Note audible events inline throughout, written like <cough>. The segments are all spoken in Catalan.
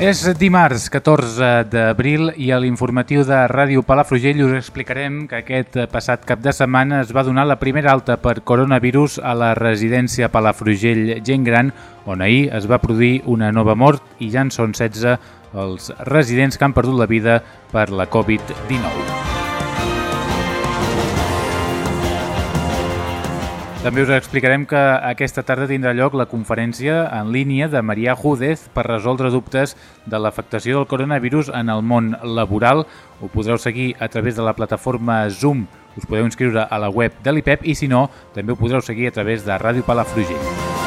És dimarts 14 d'abril i a l'informatiu de Ràdio Palafrugell us explicarem que aquest passat cap de setmana es va donar la primera alta per coronavirus a la residència Palafrugell Gent Gran, on ahir es va produir una nova mort i ja en són 16 els residents que han perdut la vida per la Covid-19. També us explicarem que aquesta tarda tindrà lloc la conferència en línia de Maria Júdez per resoldre dubtes de l'afectació del coronavirus en el món laboral. Ho podreu seguir a través de la plataforma Zoom. Us podeu inscriure a la web de l'IPEP i, si no, també ho podreu seguir a través de Ràdio Palafrugell.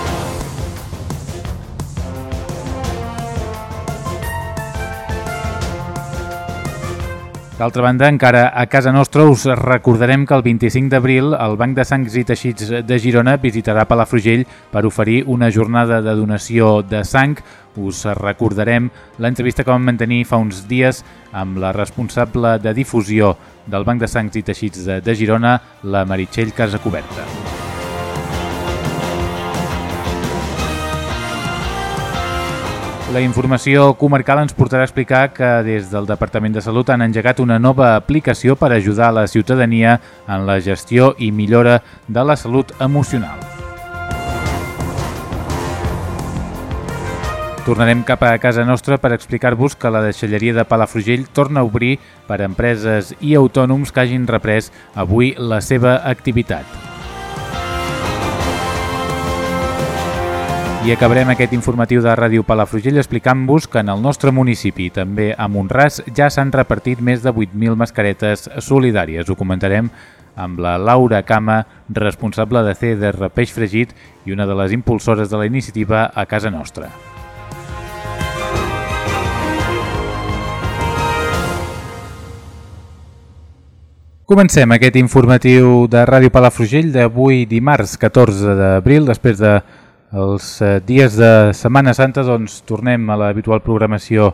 D'altra banda, encara a casa nostra us recordarem que el 25 d'abril el Banc de Sangs i Teixits de Girona visitarà Palafrugell per oferir una jornada de donació de sang. Us recordarem l'entrevista que vam mantenir fa uns dies amb la responsable de difusió del Banc de Sangs i Teixits de Girona, la Meritxell Casacoberta. La informació comarcal ens portarà a explicar que des del Departament de Salut han engegat una nova aplicació per ajudar la ciutadania en la gestió i millora de la salut emocional. Tornarem cap a casa nostra per explicar-vos que la deixalleria de Palafrugell torna a obrir per a empreses i autònoms que hagin reprès avui la seva activitat. I acabarem aquest informatiu de Ràdio Palafrugell explicant-vos que en el nostre municipi, també a Montràs, ja s'han repartit més de 8.000 mascaretes solidàries. Ho comentarem amb la Laura Cama, responsable de CDR Peix Fregit i una de les impulsores de la iniciativa a casa nostra. Comencem aquest informatiu de Ràdio Palafrugell d'avui dimarts 14 d'abril, després de els eh, dies de Setmana Santa doncs, tornem a l'habitual programació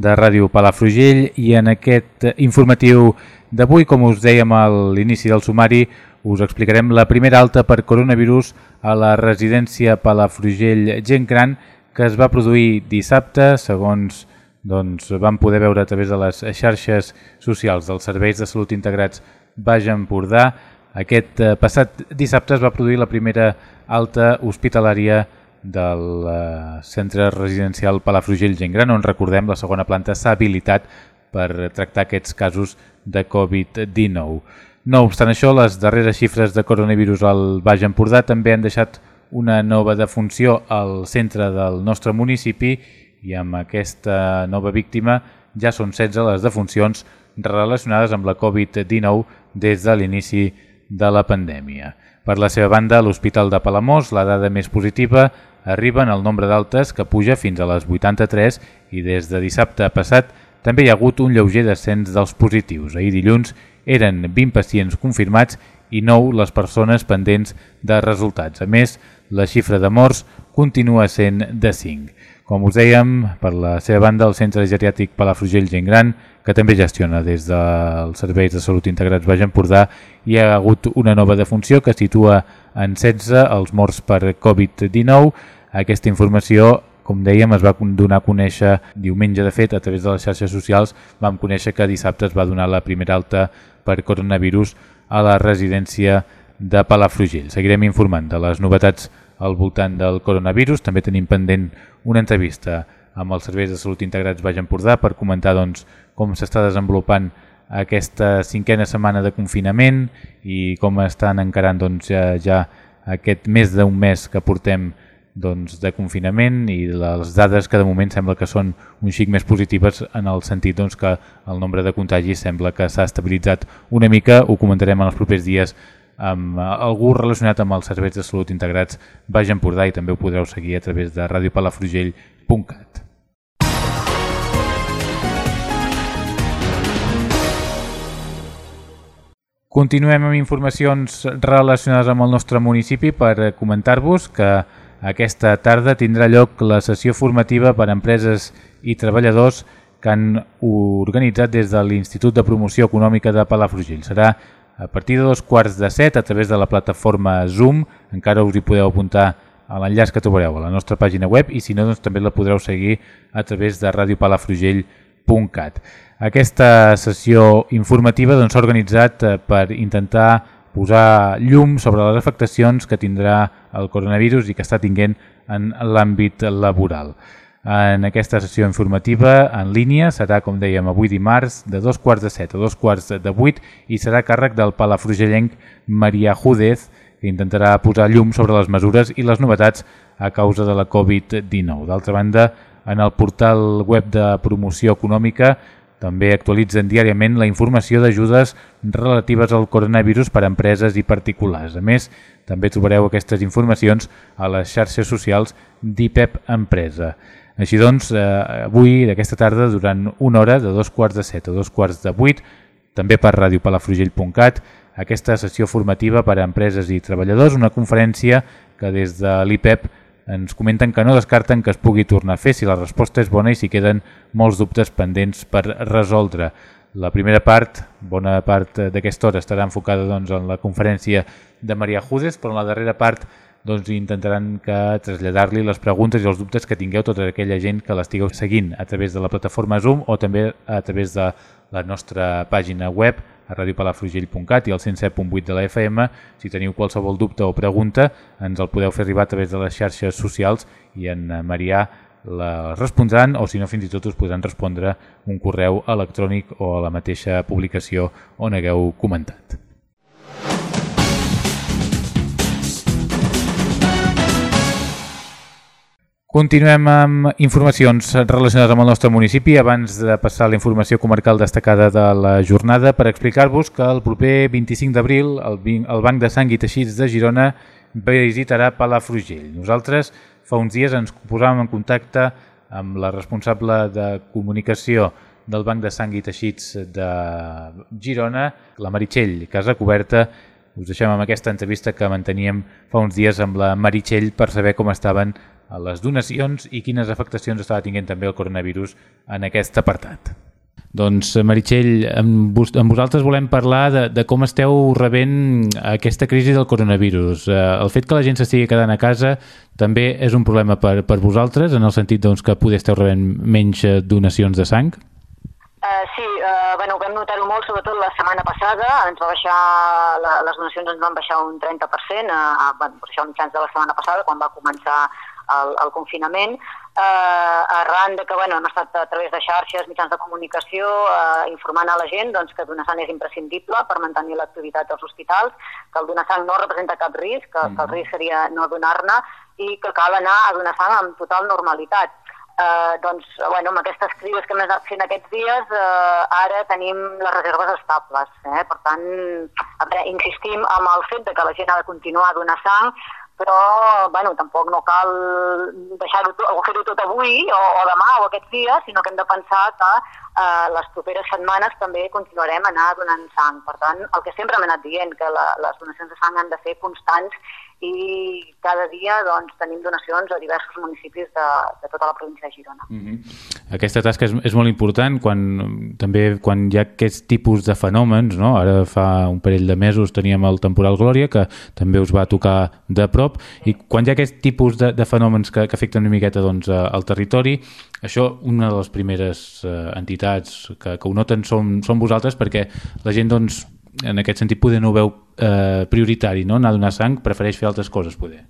de Ràdio Palafrugell i en aquest informatiu d'avui, com us dèiem a l'inici del sumari, us explicarem la primera alta per coronavirus a la residència Palafrugell Gent Gran que es va produir dissabte, segons doncs, vam poder veure a través de les xarxes socials dels serveis de salut integrats Baix Empordà. Aquest eh, passat dissabte es va produir la primera alta hospitalària del eh, centre residencial Palafrugell Gent Gran, on recordem la segona planta s'ha habilitat per tractar aquests casos de Covid-19. No obstant això, les darreres xifres de coronavirus al Baix Empordà també han deixat una nova defunció al centre del nostre municipi i amb aquesta nova víctima ja són 16 les defuncions relacionades amb la Covid-19 des de l'inici de la pandèmia. Per la seva banda, a l'Hospital de Palamós, la dada més positiva arriba en el nombre d'altes que puja fins a les 83 i des de dissabte passat també hi ha hagut un lleuger descens dels positius. Ahir dilluns eren 20 pacients confirmats i 9 les persones pendents de resultats. A més, la xifra de morts continua sent de 5. Com us dèiem, per la seva banda, el Centre Geriàtric Palafrugell Gent Gran, que també gestiona des dels serveis de salut integrats Baix Empordà, hi ha hagut una nova defunció que situa en 16 els morts per Covid-19. Aquesta informació com dèiem, es va donar a conèixer diumenge, de fet, a través de les xarxes socials, vam conèixer que dissabte es va donar la primera alta per coronavirus a la residència de Palafrugell. Seguirem informant de les novetats al voltant del coronavirus. També tenim pendent una entrevista amb els serveis de salut integrats Baix Empordà per comentar doncs, com s'està desenvolupant aquesta cinquena setmana de confinament i com estan encarant doncs, ja, ja aquest més d'un mes que portem doncs, de confinament i les dades que de moment sembla que són un xic més positives en el sentit doncs, que el nombre de contagis sembla que s'ha estabilitzat una mica, ho comentarem en els propers dies amb algú relacionat amb els serveis de salut integrats Baix Empordà i també ho podreu seguir a través de radiopalafrugell.cat. Continuem amb informacions relacionades amb el nostre municipi per comentar-vos que aquesta tarda tindrà lloc la sessió formativa per a empreses i treballadors que han organitzat des de l'Institut de Promoció Econòmica de Palafrugell. Serà a partir de dos quarts de set a través de la plataforma Zoom. Encara us hi podeu apuntar a l'enllaç que trobareu a la nostra pàgina web i si no doncs, també la podreu seguir a través de radiopalafrugell.cat. Aquesta sessió informativa doncs, s'ha doncs, organitzat eh, per intentar posar llum sobre les afectacions que tindrà el coronavirus i que està tinguent en l'àmbit laboral en aquesta sessió informativa en línia. Serà, com dèiem, avui dimarts de dos quarts de set a dos quarts de vuit i serà càrrec del palafrugellenc Maria Júdez, que intentarà posar llum sobre les mesures i les novetats a causa de la Covid-19. D'altra banda, en el portal web de promoció econòmica també actualitzen diàriament la informació d'ajudes relatives al coronavirus per a empreses i particulars. A més, també trobareu aquestes informacions a les xarxes socials d'IPEP Empresa. Així doncs, eh, avui, d'aquesta tarda, durant una hora, de dos quarts de set a dos quarts de vuit, també per radiopalafrugell.cat, aquesta sessió formativa per a empreses i treballadors, una conferència que des de l'IPEP ens comenten que no descarten que es pugui tornar a fer si la resposta és bona i si queden molts dubtes pendents per resoldre. La primera part, bona part d'aquesta hora, estarà enfocada doncs, en la conferència de Maria Judes, però en la darrera part doncs intentaran que traslladar-li les preguntes i els dubtes que tingueu tota aquella gent que l'estigueu seguint a través de la plataforma Zoom o també a través de la nostra pàgina web a radiopalafrugell.cat i al 107.8 de la FM. Si teniu qualsevol dubte o pregunta, ens el podeu fer arribar a través de les xarxes socials i en Marià la respondran o si no fins i tot us podran respondre un correu electrònic o a la mateixa publicació on hagueu comentat. Continuem amb informacions relacionades amb el nostre municipi abans de passar la informació comarcal destacada de la jornada per explicar-vos que el proper 25 d'abril el, Banc de Sang i Teixits de Girona visitarà Palafrugell. Nosaltres fa uns dies ens posàvem en contacte amb la responsable de comunicació del Banc de Sang i Teixits de Girona, la Meritxell Casacoberta, us deixem amb aquesta entrevista que manteníem fa uns dies amb la Meritxell per saber com estaven les donacions i quines afectacions estava tinguent també el coronavirus en aquest apartat. Doncs Meritxell, amb, vos, amb vosaltres volem parlar de, de com esteu rebent aquesta crisi del coronavirus. Eh, el fet que la gent s'estigui quedant a casa també és un problema per, per vosaltres, en el sentit doncs, que poder esteu rebent menys eh, donacions de sang? Uh, sí, uh, bueno, vam notar-ho molt, sobretot la setmana passada, ens va baixar, la, les donacions ens van baixar un 30%, a, a, bueno, per això mitjans de la setmana passada, quan va començar el, el confinament, eh, arran de que bueno, hem estat a través de xarxes, mitjans de comunicació, eh, informant a la gent doncs, que donar sang és imprescindible per mantenir l'activitat dels hospitals, que el donar sang no representa cap risc, que, mm. que el risc seria no donar-ne i que cal anar a donar sang amb total normalitat. Eh, doncs, bueno, amb aquestes crides que hem anat fent aquests dies, eh, ara tenim les reserves estables. Eh? Per tant, veure, insistim amb el fet de que la gent ha de continuar a donar sang, però bueno, tampoc no cal deixar-ho o fer-ho tot avui o, o demà o aquests dies, sinó que hem de pensar que eh, les properes setmanes també continuarem a anar donant sang. Per tant, el que sempre hem anat dient, que la, les donacions de sang han de ser constants i cada dia doncs, tenim donacions a diversos municipis de, de tota la província de Girona. Mm -hmm. Aquesta tasca és, és molt important quan, també quan hi ha aquest tipus de fenòmens, no? ara fa un parell de mesos teníem el temporal Glòria que també us va tocar de prop i quan hi ha aquest tipus de, de fenòmens que, que afecten una miqueta doncs, al territori això, una de les primeres eh, entitats que, que ho noten són, són vosaltres perquè la gent doncs, en aquest sentit poder no ho veu eh, prioritari, no? anar a donar sang, prefereix fer altres coses, poder.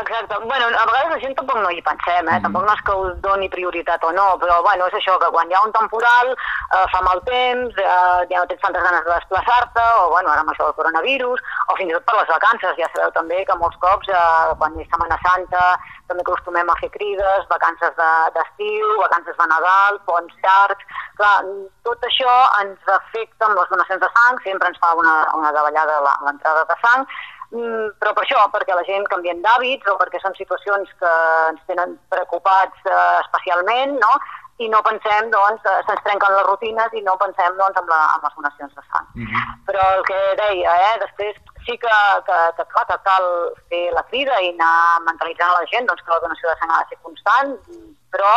Exacte. Bueno, a vegades la gent tampoc no hi pensem, eh? Mm. Tampoc no és que us doni prioritat o no, però bueno, és això, que quan hi ha un temporal, eh, fa mal temps, eh, ja no tens tantes ganes de desplaçar-te, o bueno, ara amb això del coronavirus, o fins i tot per les vacances. Ja sabeu també que molts cops, eh, quan és Setmana Santa, també acostumem a fer crides, vacances d'estiu, de, vacances de Nadal, ponts llargs... Clar, tot això ens afecta amb les donacions de sang, sempre ens fa una, una davallada l'entrada de sang, Mm, però per això, perquè la gent canvien d'hàbits o perquè són situacions que ens tenen preocupats eh, especialment, no? i no pensem, doncs, eh, se'ns trenquen les rutines i no pensem, doncs, amb, la, amb les donacions de sang. Mm -hmm. Però el que deia, eh, després sí que, que, que, clar, que cal fer la crida i anar mentalitzant a la gent doncs, que la donació de sang ha de ser constant, però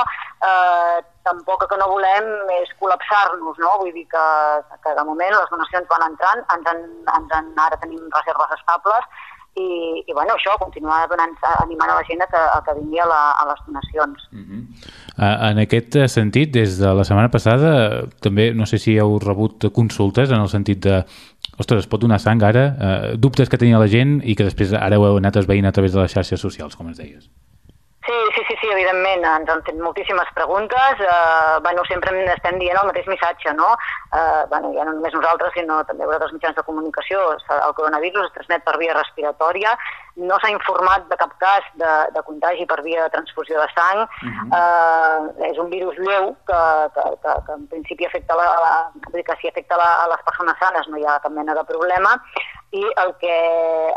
eh, tampoc que no volem és col·lapsar-nos, no? Vull dir que, que de moment les donacions van entrant, ens en, ens en, ara tenim reserves estables i, i bueno, això, continuar donant, animant a la gent a que, a que vingui a, la, a les donacions. Mm -hmm. En aquest sentit, des de la setmana passada, també no sé si heu rebut consultes en el sentit de ostres, es pot donar sang ara, eh, dubtes que tenia la gent i que després ara heu anat esveint a través de les xarxes socials, com ens deies. Sí, evidentment, ens han fet moltíssimes preguntes, eh, bueno, sempre estem dient el mateix missatge, no? Eh, bueno, ja no només nosaltres, sinó també vosaltres mitjans de comunicació, el coronavirus es transmet per via respiratòria, no s'ha informat de cap cas de, de contagi per via de transfusió de sang, uh mhm. -huh. eh, és un virus lleu que, que, que, que en principi afecta la, la, que si afecta la, a les persones sanes no hi ha cap mena de problema, i el que,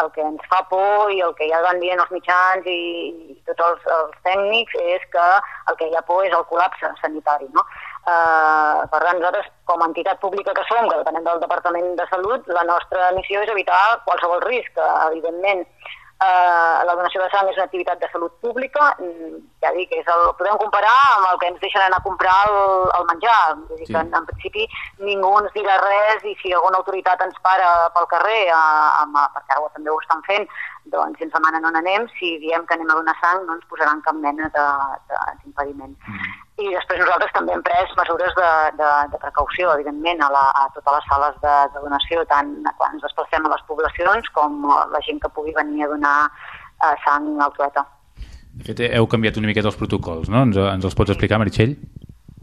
el que ens fa por i el que ja van dient els mitjans i, i tots els, els tècnics és que el que hi ha por és el col·lapse sanitari. No? Uh, per tant, nosaltres, com a entitat pública que som, que depenem del Departament de Salut, la nostra missió és evitar qualsevol risc. Evidentment, Eh, la donació de sang és una activitat de salut pública, ja dic, és el, podem comparar amb el que ens deixen anar a comprar el, el menjar. Vull dir sí. que en, en principi ningú ens dirà res i si alguna autoritat ens para pel carrer, a, amb, perquè ara també ho estan fent, doncs si ens demanen on anem, si diem que anem a donar sang no ens posaran cap mena d'impediment. Mm i després nosaltres també hem pres mesures de, de, de precaució, evidentment, a, la, a totes les sales de, de donació, tant quan ens desplacem a les poblacions com la gent que pugui venir a donar eh, sang altueta. De fet, heu canviat una miqueta els protocols, no? Ens, ens els pots explicar, Meritxell?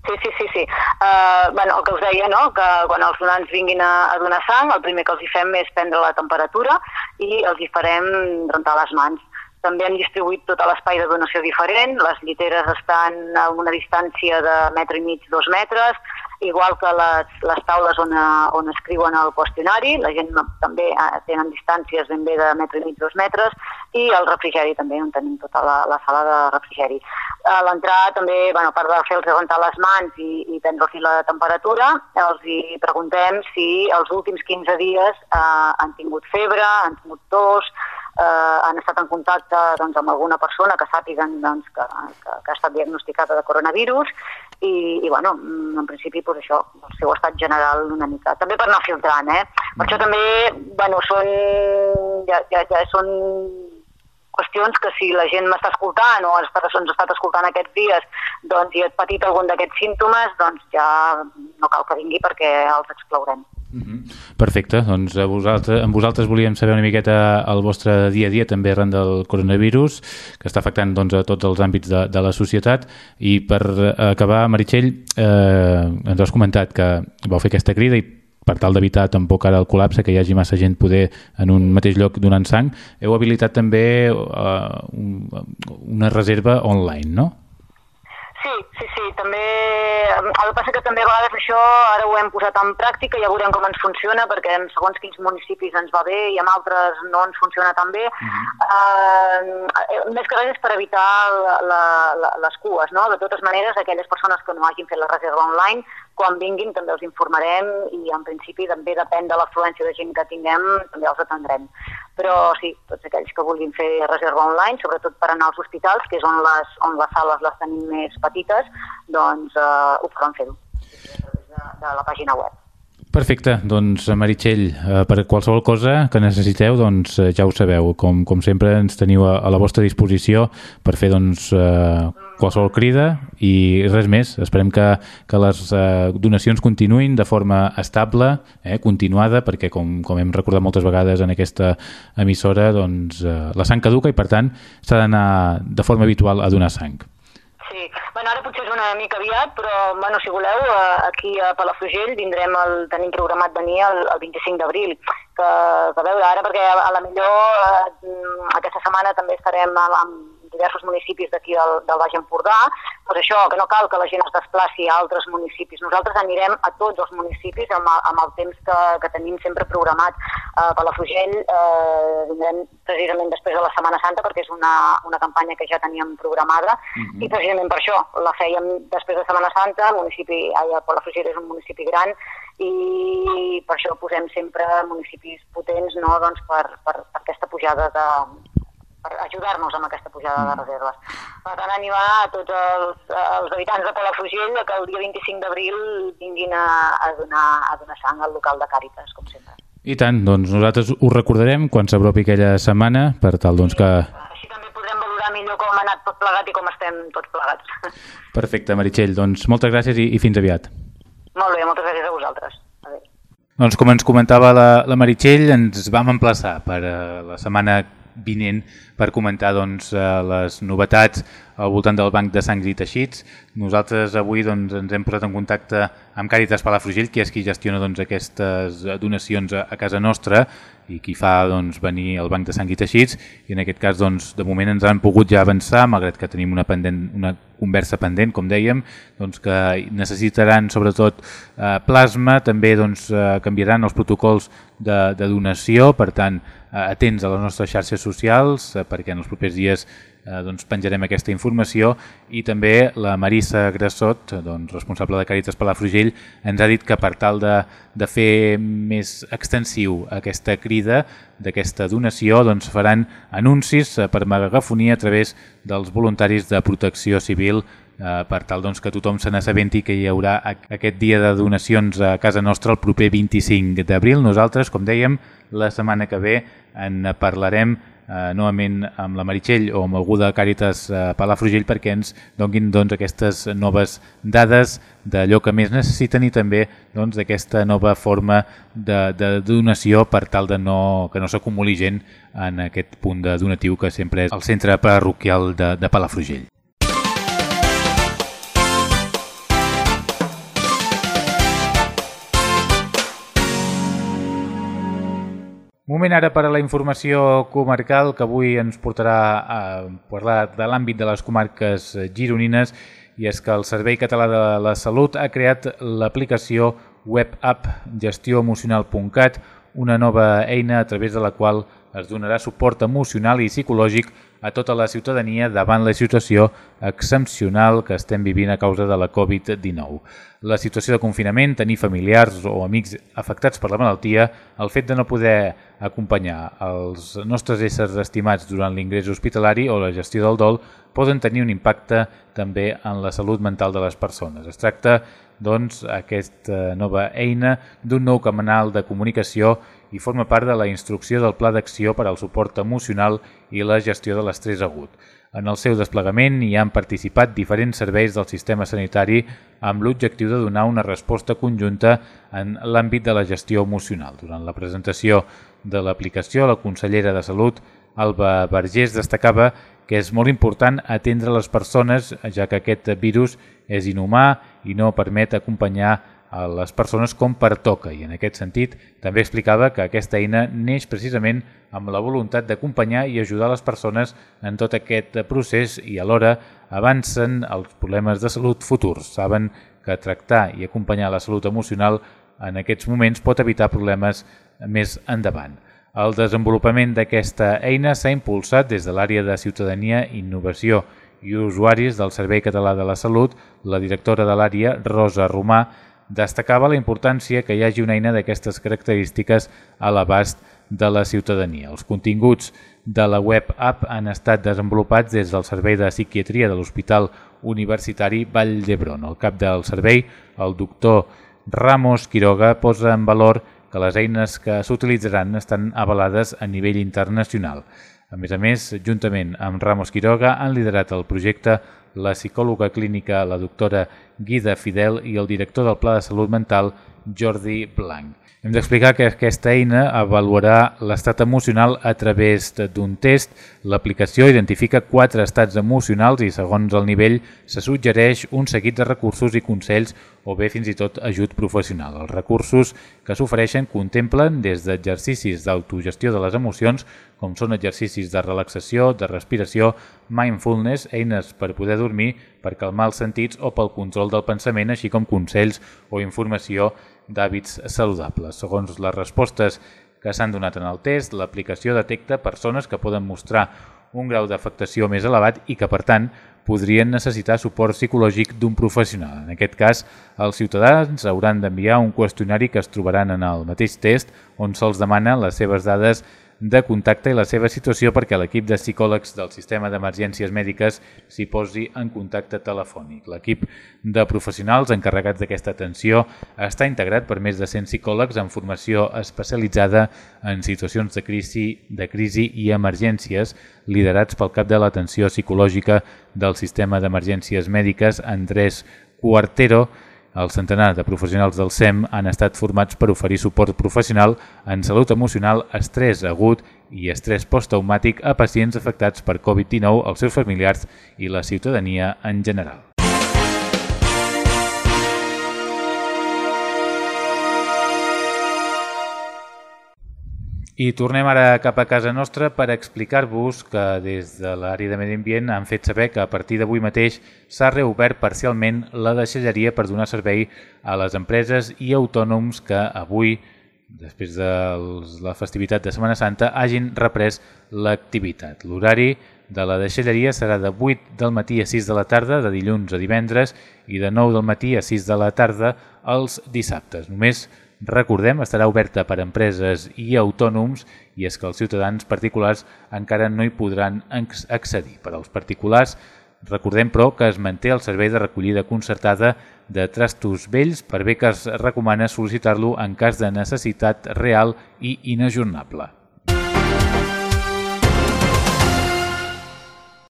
Sí, sí, sí, sí. Uh, bueno, el que us deia, no?, que quan els donants vinguin a, a donar sang, el primer que els hi fem és prendre la temperatura i els hi farem rentar les mans. També hem distribuït tot l'espai de donació diferent, les lliteres estan a una distància de metre i mig, dos metres, igual que les, les taules on, on escriuen el qüestionari, la gent també eh, tenen distàncies ben bé de metre i mig, dos metres, i el refrigeri també, on tenim tota la, la sala de refrigeri. A l'entrar també, bueno, a part de fer-los rentar les mans i, i prendre-los la temperatura, els hi preguntem si els últims 15 dies eh, han tingut febre, han tingut tos, eh, han estat en contacte doncs, amb alguna persona que sàpiguen doncs, que, que, que ha estat diagnosticada de coronavirus i, i bueno, en principi pues, això, el seu estat general una mica. També per anar filtrant, eh? Per això també, bueno, són, ja, ja, ja són qüestions que si la gent m'està escoltant o ens està estat escoltant aquests dies doncs, i ha patit algun d'aquests símptomes, doncs ja no cal que vingui perquè els exclourem. -hmm. Perfecte, doncs a vosaltres, amb vosaltres volíem saber una miqueta el vostre dia a dia també arran del coronavirus que està afectant doncs, a tots els àmbits de, de la societat i per acabar, Meritxell eh, ens has comentat que vau fer aquesta crida i per tal d'evitar tampoc ara el col·lapse, que hi hagi massa gent poder en un mateix lloc donant sang, heu habilitat també uh, una reserva online, no? Sí, sí, sí, també... El que passa que també a vegades això ara ho hem posat en pràctica, ja veurem com ens funciona, perquè en segons quins municipis ens va bé i en altres no ens funciona tan bé. Uh -huh. uh, més que res és per evitar la, la, la, les cues, no? De totes maneres, aquelles persones que no hagin fet la reserva online quan vinguin també els informarem i en principi també depèn de l'afluència de gent que tinguem, també els atendrem. Però sí, tots aquells que vulguin fer reserva online, sobretot per anar als hospitals, que és on les, on les sales les tenim més petites, doncs eh, ho poden fer-ho de, de la pàgina web. Perfecte, doncs Meritxell, eh, per qualsevol cosa que necessiteu, doncs eh, ja ho sabeu, com, com sempre ens teniu a, a la vostra disposició per fer doncs, eh, qualsevol crida i res més. Esperem que, que les eh, donacions continuïn de forma estable, eh, continuada, perquè com, com hem recordat moltes vegades en aquesta emissora, doncs eh, la sang caduca i per tant s'ha d'anar de forma habitual a donar sang. Ara potser és una mica aviat, però bueno, si voleu, eh, aquí a Palafrugell vindrem el, tenim programat venir el, el 25 d'abril, que, que veure ara, perquè a, a la millor eh, aquesta setmana també estarem amb diversos municipis d'aquí del, del Baix Empordà, doncs això, que no cal que la gent es desplaci a altres municipis. Nosaltres anirem a tots els municipis amb, amb el temps que, que tenim sempre programat. Eh, Palafrugell eh, vindrem precisament després de la Setmana Santa perquè és una, una campanya que ja teníem programada uh -huh. i precisament per això la fèiem després de Setmana Santa, el municipi, ai, Palafrugell és un municipi gran i per això posem sempre municipis potents no, doncs per, per, per aquesta pujada de, per ajudar-nos amb aquesta pujada de mm. reserves. Per tant, animar a tots els, els habitants de Palafrugell que el dia 25 d'abril vinguin a, a, donar, a donar sang al local de Càritas, com sempre. I tant, doncs nosaltres ho recordarem quan s'apropi aquella setmana, per tal doncs que... Així també podrem valorar millor com ha anat tot plegat i com estem tots plegats. <laughs> Perfecte, Meritxell, doncs moltes gràcies i, i fins aviat. Molt bé, moltes gràcies a vosaltres. Adéu. Doncs com ens comentava la, la Meritxell, ens vam emplaçar per uh, la setmana vinent per comentar doncs, eh, les novetats al voltant del Banc de Sangs i Teixits. Nosaltres avui doncs, ens hem posat en contacte amb Càritas Palafrugell, que és qui gestiona doncs, aquestes donacions a, casa nostra i qui fa doncs, venir el Banc de Sang i Teixits. I en aquest cas doncs, de moment ens han pogut ja avançar, malgrat que tenim una, pendent, una conversa pendent, com dèiem, doncs, que necessitaran sobretot eh, plasma, també doncs, eh, canviaran els protocols de, de donació, per tant, atents a les nostres xarxes socials, eh, perquè en els propers dies eh, doncs penjarem aquesta informació. I també la Marissa Grassot, doncs, responsable de Càritas Palafrugell, ens ha dit que per tal de, de fer més extensiu aquesta crida d'aquesta donació doncs faran anuncis eh, per megafonia a través dels voluntaris de protecció civil eh, per tal doncs, que tothom se n'assabenti que hi haurà aquest dia de donacions a casa nostra el proper 25 d'abril. Nosaltres, com dèiem, la setmana que ve en parlarem eh, novament amb la Meritxell o amb algú de Càritas eh, Palafrugell perquè ens donguin doncs, aquestes noves dades d'allò que més necessiten i també d'aquesta doncs, nova forma de, de donació per tal de no, que no s'acumuli gent en aquest punt de donatiu que sempre és el centre parroquial de, de Palafrugell. Moment ara per a la informació comarcal que avui ens portarà a parlar de l'àmbit de les comarques gironines i és que el Servei Català de la Salut ha creat l'aplicació web app gestioemocional.cat, una nova eina a través de la qual es donarà suport emocional i psicològic a tota la ciutadania davant la situació excepcional que estem vivint a causa de la Covid-19 la situació de confinament, tenir familiars o amics afectats per la malaltia, el fet de no poder acompanyar els nostres éssers estimats durant l'ingrés hospitalari o la gestió del dol poden tenir un impacte també en la salut mental de les persones. Es tracta, doncs, aquesta nova eina d'un nou canal de comunicació i forma part de la instrucció del Pla d'Acció per al suport emocional i la gestió de l'estrès agut. En el seu desplegament hi han participat diferents serveis del sistema sanitari amb l'objectiu de donar una resposta conjunta en l'àmbit de la gestió emocional. Durant la presentació de l'aplicació, la consellera de Salut, Alba Vergés, destacava que és molt important atendre les persones, ja que aquest virus és inhumà i no permet acompanyar a les persones com pertoca i en aquest sentit també explicava que aquesta eina neix precisament amb la voluntat d'acompanyar i ajudar les persones en tot aquest procés i alhora avancen els problemes de salut futurs. Saben que tractar i acompanyar la salut emocional en aquests moments pot evitar problemes més endavant. El desenvolupament d'aquesta eina s'ha impulsat des de l'àrea de Ciutadania, Innovació i Usuaris del Servei Català de la Salut, la directora de l'àrea, Rosa Romà, destacava la importància que hi hagi una eina d'aquestes característiques a l'abast de la ciutadania. Els continguts de la web app han estat desenvolupats des del Servei de Psiquiatria de l'Hospital Universitari Vall d'Hebron. El cap del servei, el doctor Ramos Quiroga posa en valor que les eines que s'utilitzaran estan avalades a nivell internacional. A més a més, juntament amb Ramos Quiroga han liderat el projecte la psicòloga clínica, la doctora Guida Fidel i el director del Pla de Salut Mental, Jordi Blanc. Hem d'explicar que aquesta eina avaluarà l'estat emocional a través d'un test. L'aplicació identifica quatre estats emocionals i, segons el nivell, se suggereix un seguit de recursos i consells o bé fins i tot ajut professional. Els recursos que s'ofereixen contemplen des d'exercicis d'autogestió de les emocions, com són exercicis de relaxació, de respiració, mindfulness, eines per poder dormir, per calmar els sentits o pel control del pensament, així com consells o informació d'hàbits saludables. Segons les respostes que s'han donat en el test, l'aplicació detecta persones que poden mostrar un grau d'afectació més elevat i que, per tant, podrien necessitar suport psicològic d'un professional. En aquest cas, els ciutadans hauran d'enviar un qüestionari que es trobaran en el mateix test on se'ls demana les seves dades de contacte i la seva situació perquè l'equip de psicòlegs del sistema d'emergències mèdiques s'hi posi en contacte telefònic. L'equip de professionals encarregats d'aquesta atenció està integrat per més de 100 psicòlegs en formació especialitzada en situacions de crisi, de crisi i emergències, liderats pel cap de l'atenció psicològica del sistema d'emergències mèdiques, Andrés Cuartero, el centenar de professionals del SEM han estat formats per oferir suport professional en salut emocional, estrès agut i estrès posttraumàtic a pacients afectats per Covid-19, els seus familiars i la ciutadania en general. I tornem ara cap a casa nostra per explicar-vos que des de l'àrea de Medi Ambient han fet saber que a partir d'avui mateix s'ha reobert parcialment la deixalleria per donar servei a les empreses i autònoms que avui, després de la festivitat de Setmana Santa, hagin reprès l'activitat. L'horari de la deixalleria serà de 8 del matí a 6 de la tarda, de dilluns a divendres, i de 9 del matí a 6 de la tarda els dissabtes. Només recordem, estarà oberta per a empreses i autònoms i és que els ciutadans particulars encara no hi podran accedir. Per als particulars, recordem però que es manté el servei de recollida concertada de trastos vells per bé que es recomana sol·licitar-lo en cas de necessitat real i inajornable.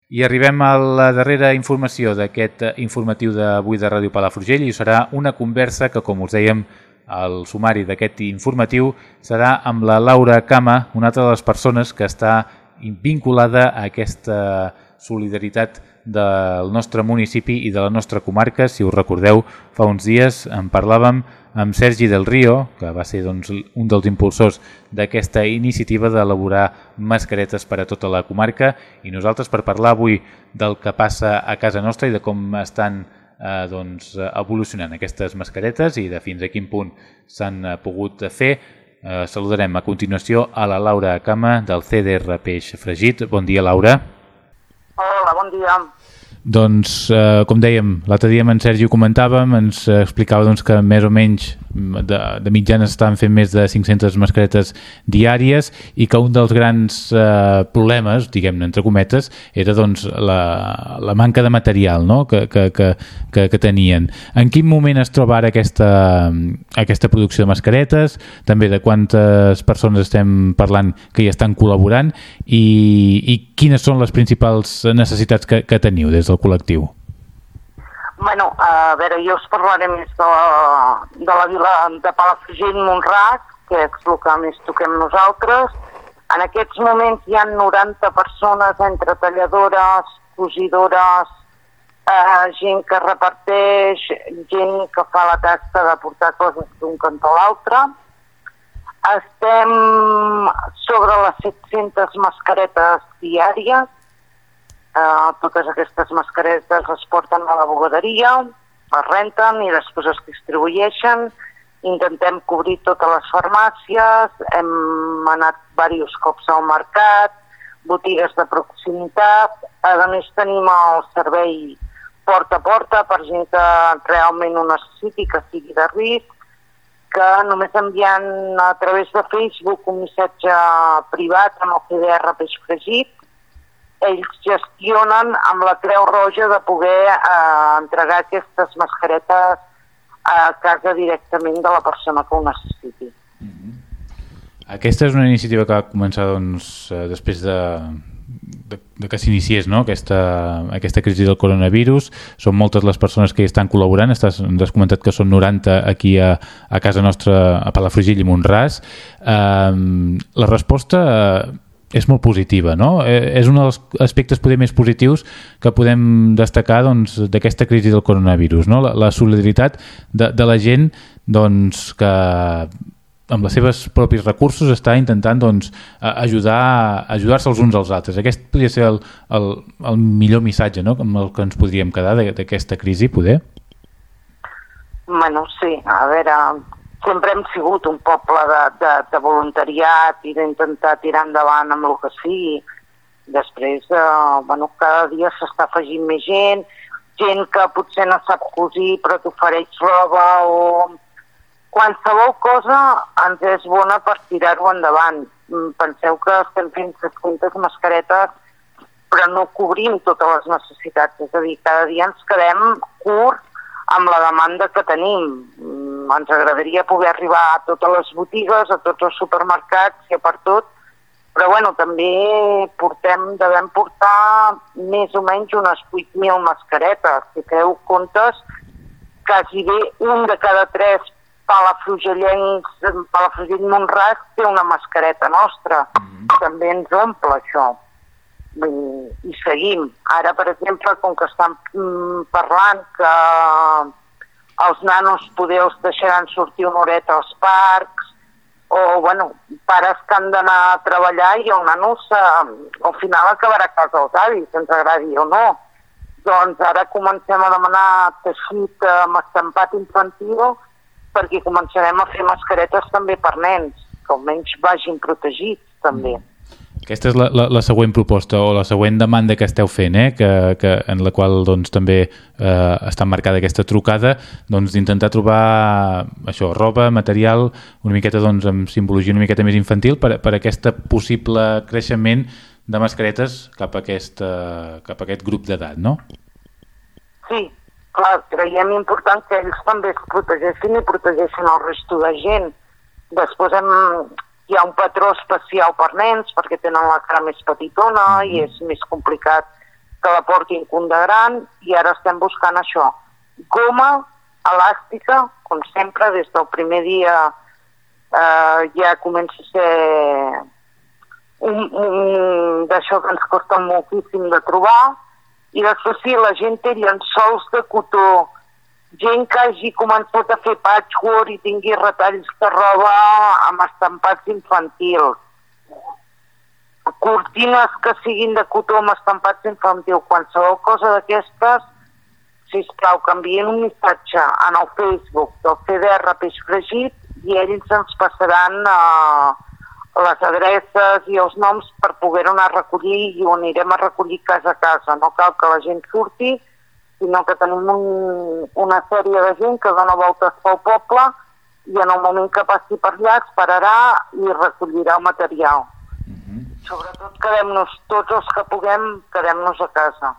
I arribem a la darrera informació d'aquest informatiu d'avui de Ràdio Palafrugell i serà una conversa que, com us dèiem, el sumari d'aquest informatiu serà amb la Laura Cama, una altra de les persones que està vinculada a aquesta solidaritat del nostre municipi i de la nostra comarca. Si us recordeu, fa uns dies en parlàvem amb Sergi del Río, que va ser doncs, un dels impulsors d'aquesta iniciativa d'elaborar mascaretes per a tota la comarca i nosaltres per parlar avui del que passa a casa nostra i de com estan eh, doncs, evolucionant aquestes mascaretes i de fins a quin punt s'han eh, pogut fer. Eh, saludarem a continuació a la Laura Cama del CDR Peix Fregit. Bon dia, Laura. Hola, bon dia. Doncs, eh, com dèiem, l'altre dia amb en Sergi ho comentàvem, ens explicava doncs, que més o menys de, de mitjana estaven fent més de 500 mascaretes diàries i que un dels grans eh, problemes, diguem-ne entre cometes, era doncs, la, la manca de material no? que, que, que, que, que tenien. En quin moment es troba ara aquesta, aquesta producció de mascaretes? També de quantes persones estem parlant que hi estan col·laborant i, i quines són les principals necessitats que, que teniu des del col·lectiu? Bueno, a veure, jo us parlaré més de la, de la vila de Palafrugell, Montràs, que és el que més toquem nosaltres. En aquests moments hi ha 90 persones entre talladores, cosidores, eh, gent que reparteix, gent que fa la tasca de portar coses d'un cantó a l'altre. Estem sobre les 700 mascaretes diàries, Eh, totes aquestes mascaretes es porten a la bogaderia, es renten i després es distribueixen. Intentem cobrir totes les farmàcies, hem anat diversos cops al mercat, botigues de proximitat, a més tenim el servei porta a porta per gent que realment ho necessiti, que sigui de risc, que només enviant a través de Facebook un missatge privat amb el CDR Peix Fregit ells gestionen amb la Creu Roja de poder eh, entregar aquestes mascaretes a casa directament de la persona que ho necessiti. Mm -hmm. Aquesta és una iniciativa que va començar doncs, eh, després de, de, de que s'iniciés no? aquesta, aquesta crisi del coronavirus. Són moltes les persones que hi estan col·laborant. Estàs, ens has comentat que són 90 aquí a, a casa nostra, a Palafrugell i Montràs. Um, la resposta és molt positiva, no? Eh, és un dels aspectes poder més positius que podem destacar doncs, d'aquesta doncs, crisi del coronavirus, no? La, la solidaritat de, de la gent doncs, que amb els seus propis recursos està intentant doncs, ajudar ajudar-se els uns als altres. Aquest podria ser el, el, el millor missatge no? amb el que ens podríem quedar d'aquesta crisi, poder? Bueno, sí. A veure, sempre hem sigut un poble de, de, de voluntariat i d'intentar tirar endavant amb el que sigui. Després, eh, bueno, cada dia s'està afegint més gent, gent que potser no sap cosir però t'ofereix roba o qualsevol cosa ens és bona per tirar-ho endavant. Mm, penseu que estem fent 700 mascaretes però no cobrim totes les necessitats, és a dir, cada dia ens quedem curts amb la demanda que tenim. Ens agradaria poder arribar a totes les botigues, a tots els supermercats i a per tot, però bueno, també portem, devem portar més o menys unes 8.000 mascaretes. Si feu comptes, quasi bé un de cada tres palafrugellencs, palafrugell Montràs té una mascareta nostra. Mm -hmm. També ens omple això i, i seguim. Ara, per exemple, com que estan mm, parlant que els nanos poder els deixaran sortir una horeta als parcs, o, bueno, pares que han d'anar a treballar i el nano al final acabarà a casa els avis, ens agradi o no. Doncs ara comencem a demanar teixit amb estampat infantil perquè començarem a fer mascaretes també per nens, que almenys vagin protegits també. Mm. Aquesta és la, la, la següent proposta o la següent demanda que esteu fent, eh? que, que, en la qual doncs, també eh, està marcada aquesta trucada, doncs d'intentar trobar això, roba, material, una miqueta doncs, amb simbologia una miqueta més infantil per, per aquest possible creixement de mascaretes cap a aquest, eh, cap a aquest grup d'edat, no? Sí, clar, creiem important que ells també es protegeixin i protegeixin el resto de gent. Després hem, hi ha un patró especial per nens perquè tenen la cara més petitona mm -hmm. i és més complicat que la portin un de gran i ara estem buscant això. Goma elàstica, com sempre, des del primer dia eh, ja comença a ser un, un, d'això que ens costa moltíssim de trobar i després sí, la gent té llençols de cotó gent que hagi començat a fer patchwork i tingui retalls de roba amb estampats infantils. Cortines que siguin de cotó amb estampats infantils, qualsevol cosa d'aquestes, sisplau, canvien un missatge en el Facebook del CDR Peix Fregit i ells ens passaran uh, les adreces i els noms per poder-ho anar a recollir i ho anirem a recollir casa a casa. No cal que la gent surti, sinó que tenim un, una sèrie de gent que dona voltes pel poble i en el moment que passi per allà es pararà i recollirà el material. Uh mhm. -huh. Sobretot quedem-nos, tots els que puguem, quedem-nos a casa.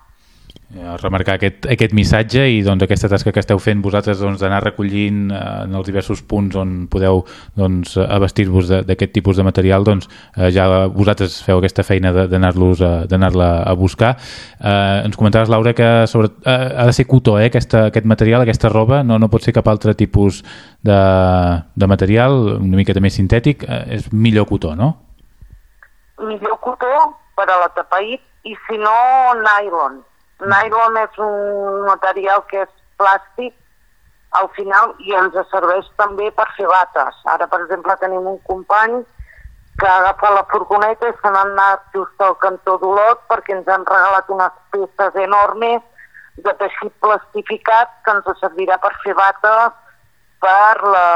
Eh, remarcar aquest, aquest missatge i doncs, aquesta tasca que esteu fent vosaltres doncs, d'anar recollint eh, en els diversos punts on podeu doncs, abastir-vos d'aquest tipus de material doncs, eh, ja vosaltres feu aquesta feina d'anar-los d'anar-la a buscar. Eh, ens comentaves Laura que sobre, eh, ha de ser cotó eh, aquesta, aquest material, aquesta roba. No, no pot ser cap altre tipus de, de material una miqueta més sintètic. Eh, és millor cotó, no? Millor cotó per a la tapaït i si no nylon Nylon és un material que és plàstic al final i ens serveix també per fer bates. Ara, per exemple, tenim un company que ha agafat la furgoneta i se n'ha anat just al cantó d'Olot perquè ens han regalat unes peces enormes de teixit plastificat que ens servirà per fer bates per la,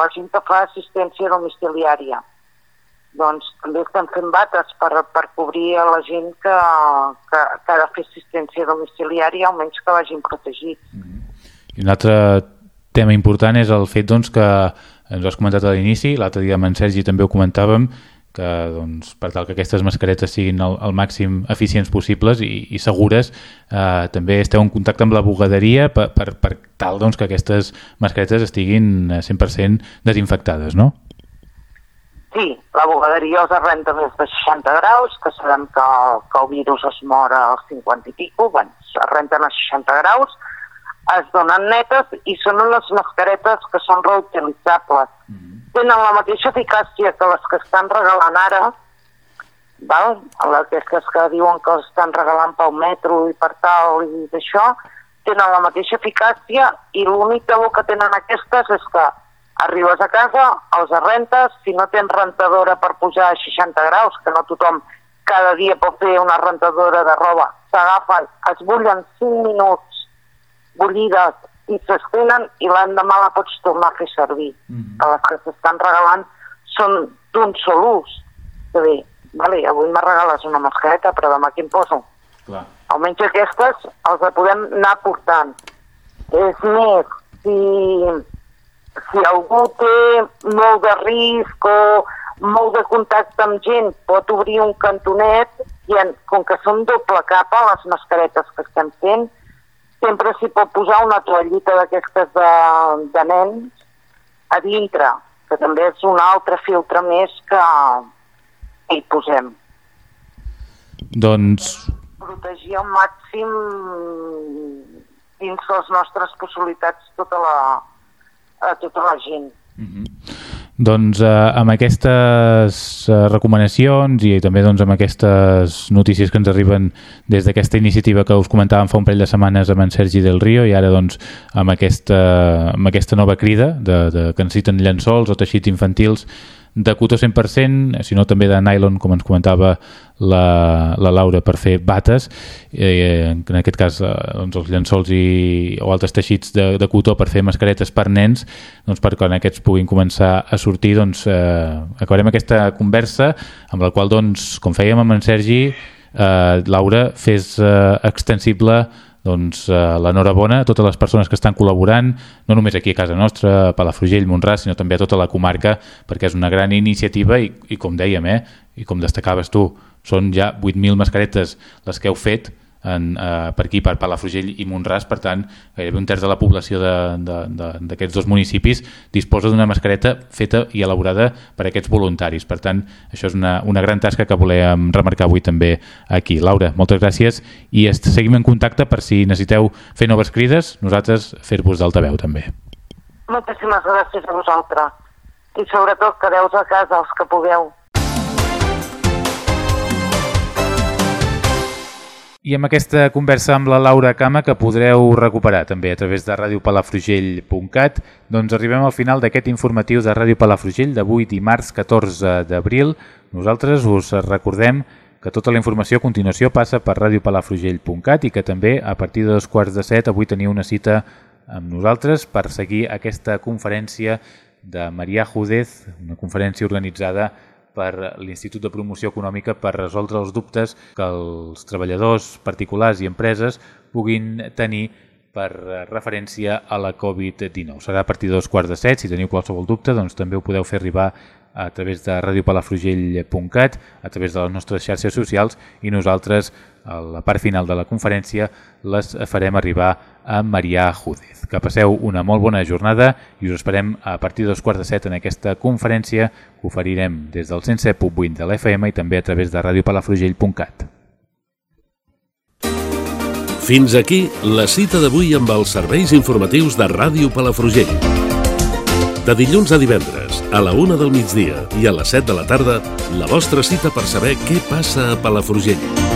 la gent que fa assistència domiciliària doncs també estem fent bates per, per cobrir a la gent que, que, que ha de fer assistència domiciliària, almenys que vagin protegits. Mm -hmm. I un altre tema important és el fet doncs, que ens has comentat a l'inici, l'altre dia amb en Sergi també ho comentàvem, que doncs, per tal que aquestes mascaretes siguin el, el màxim eficients possibles i, i segures, eh, també esteu en contacte amb la bugaderia per, per, per tal doncs, que aquestes mascaretes estiguin 100% desinfectades, no? Sí, la bugaderia els arrenta més de 60 graus, que sabem que, que el virus es mor als 50 i pico, bueno, es renten a 60 graus, es donen netes i són unes mascaretes que són reutilitzables. Mm -hmm. Tenen la mateixa eficàcia que les que estan regalant ara, val? aquestes que diuen que els estan regalant pel metro i per tal i d'això, tenen la mateixa eficàcia i l'únic que tenen aquestes és que Arribes a casa, els arrentes, si no tens rentadora per pujar a 60 graus, que no tothom cada dia pot fer una rentadora de roba, s'agafen, es bullen 5 minuts bullides i s'estenen i l'endemà la pots tornar a fer servir. Mm -hmm. Que les que s'estan regalant són d'un sol ús. És dir, vale, avui me regales una mascareta, però demà quin poso? Clar. Almenys aquestes els podem anar portant. És més, si si algú té molt de risc o molt de contacte amb gent, pot obrir un cantonet i en, com que són doble capa, les mascaretes que estem fent, sempre s'hi pot posar una toallita d'aquestes de, de nens a dintre, que també és un altre filtre més que hi posem. Doncs... Protegir al màxim dins les nostres possibilitats tota la, a tota la gent. Mm -hmm. Doncs eh, amb aquestes eh, recomanacions i també doncs, amb aquestes notícies que ens arriben des d'aquesta iniciativa que us comentàvem fa un parell de setmanes amb en Sergi del Río i ara doncs, amb, aquesta, amb aquesta nova crida de, de, que necessiten llençols o teixits infantils de cotó 100%, sinó també de nylon, com ens comentava la, la Laura, per fer bates, eh, en aquest cas eh, doncs els llençols i, o altres teixits de, de cotó per fer mascaretes per nens, doncs per quan aquests puguin començar a sortir, doncs eh, acabarem aquesta conversa amb la qual, doncs, com fèiem amb en Sergi, eh, Laura, fes eh, extensible doncs, eh, l'enhorabona a totes les persones que estan col·laborant, no només aquí a casa nostra, a Palafrugell, Montràs, sinó també a tota la comarca, perquè és una gran iniciativa i, i com dèiem, eh, i com destacaves tu, són ja 8.000 mascaretes les que heu fet, en, eh, per aquí, per Palafrugell i Montràs, per tant, gairebé un terç de la població d'aquests dos municipis disposa d'una mascareta feta i elaborada per aquests voluntaris. Per tant, això és una, una gran tasca que volem remarcar avui també aquí. Laura, moltes gràcies i seguim en contacte per si necessiteu fer noves crides, nosaltres fer-vos d'altaveu també. Moltíssimes gràcies a vosaltres i sobretot quedeu a casa els que pugueu. I amb aquesta conversa amb la Laura Cama, que podreu recuperar també a través de radiopalafrugell.cat, doncs arribem al final d'aquest informatiu de Ràdio Palafrugell d'avui dimarts 14 d'abril. Nosaltres us recordem que tota la informació a continuació passa per radiopalafrugell.cat i que també a partir de dos quarts de set avui teniu una cita amb nosaltres per seguir aquesta conferència de Maria Judez, una conferència organitzada per l'Institut de Promoció Econòmica per resoldre els dubtes que els treballadors particulars i empreses puguin tenir per referència a la Covid-19. Serà a partir de dos quarts de set. Si teniu qualsevol dubte, doncs també ho podeu fer arribar a través de radiopalafrugell.cat, a través de les nostres xarxes socials i nosaltres, a la part final de la conferència, les farem arribar a Marià Júdez. Que passeu una molt bona jornada i us esperem a partir de dos quarts de set en aquesta conferència que oferirem des del 107.8 de l'FM i també a través de radiopalafrugell.cat. Fins aquí la cita d'avui amb els serveis informatius de Ràdio Palafrugell. De dilluns a divendres, a la una del migdia i a les 7 de la tarda, la vostra cita per saber què passa a Palafrugell.